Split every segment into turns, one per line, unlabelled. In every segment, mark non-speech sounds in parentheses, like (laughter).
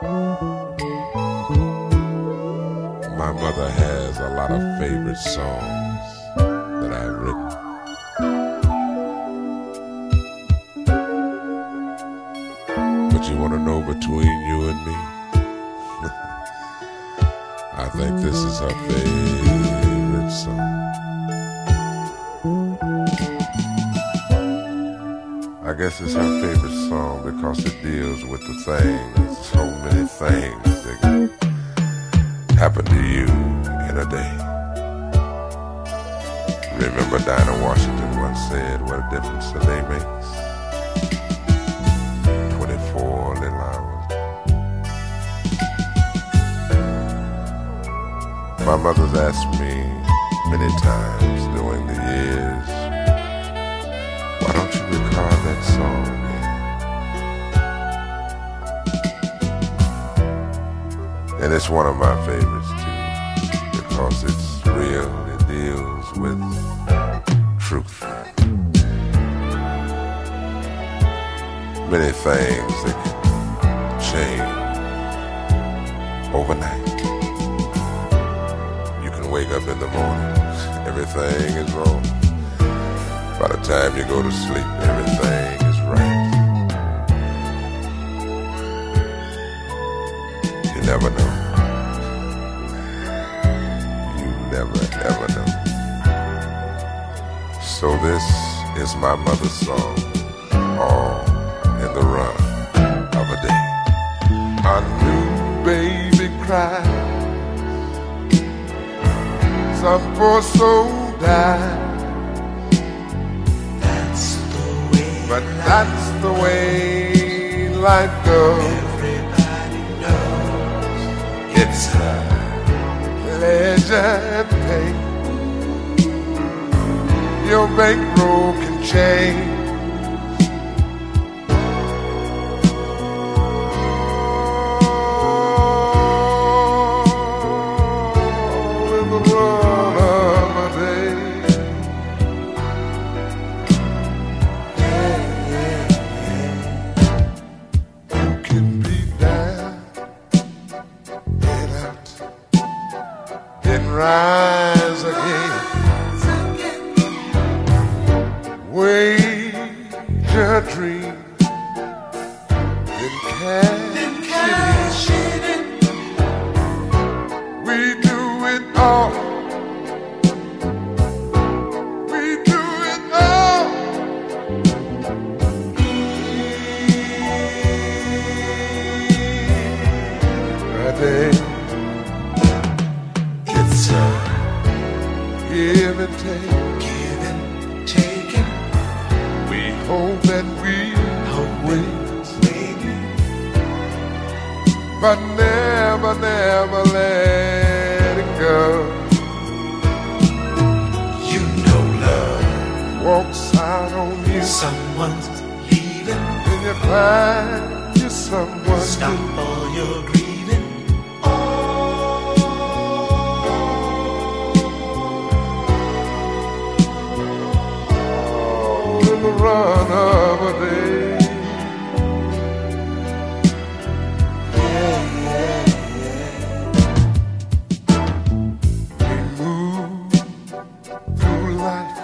My mother has a lot of favorite songs that I've written. But you want to know between you and me? (laughs) I think this is her favorite song. I guess it's her favorite song because it deals with the things, so many things that can happen to you in a day. Remember Dinah Washington once said, what a difference a day makes. 24 little hours. My mother's asked me many times during the years, that song? And it's one of my favorites too, because it's real, it deals with truth. Many things that can change overnight. You can wake up in the morning, everything is wrong. By the time you go to sleep, everything never know. You never, ever know. So this is my mother's song, all in the run of a day. A new baby cries, some poor soul dies. But that's the way life goes. A pleasure pain. Your bankroll can change. Rise again. Wage your dream, then cash it in. We do it all. We do it all. A day. Give and take.
give and taking,
We hope and we wait,
waiting.
but never, never let it go.
You know love,
Walks out on you,
someone's leaving.
and you find you someone
Stop all your grieving.
Run of a day. We move through life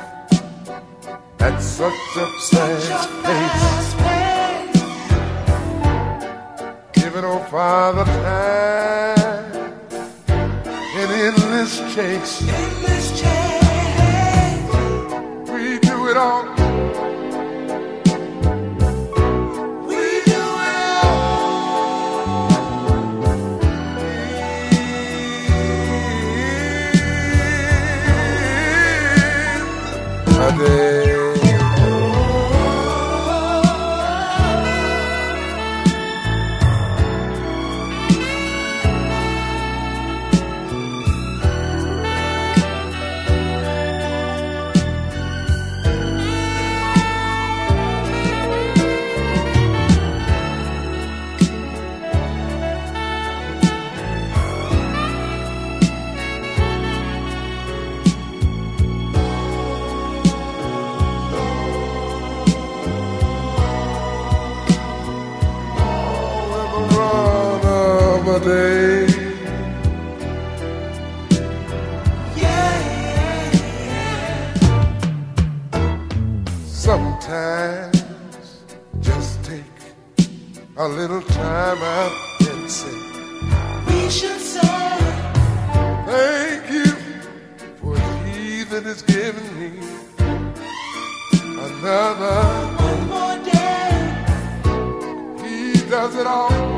at such a fast pace. Giving our Father time in endless chase.
This chase, Sunday.
A day. summer day.
Yeah.
Sometimes just take a little time out and say
We should say
thank you for he that has given me another.
one more day.
He does it all